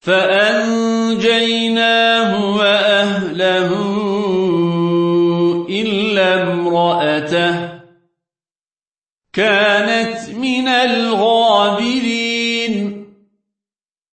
فأنجيناه وأهله إلا امرأته كانت من الغابرين.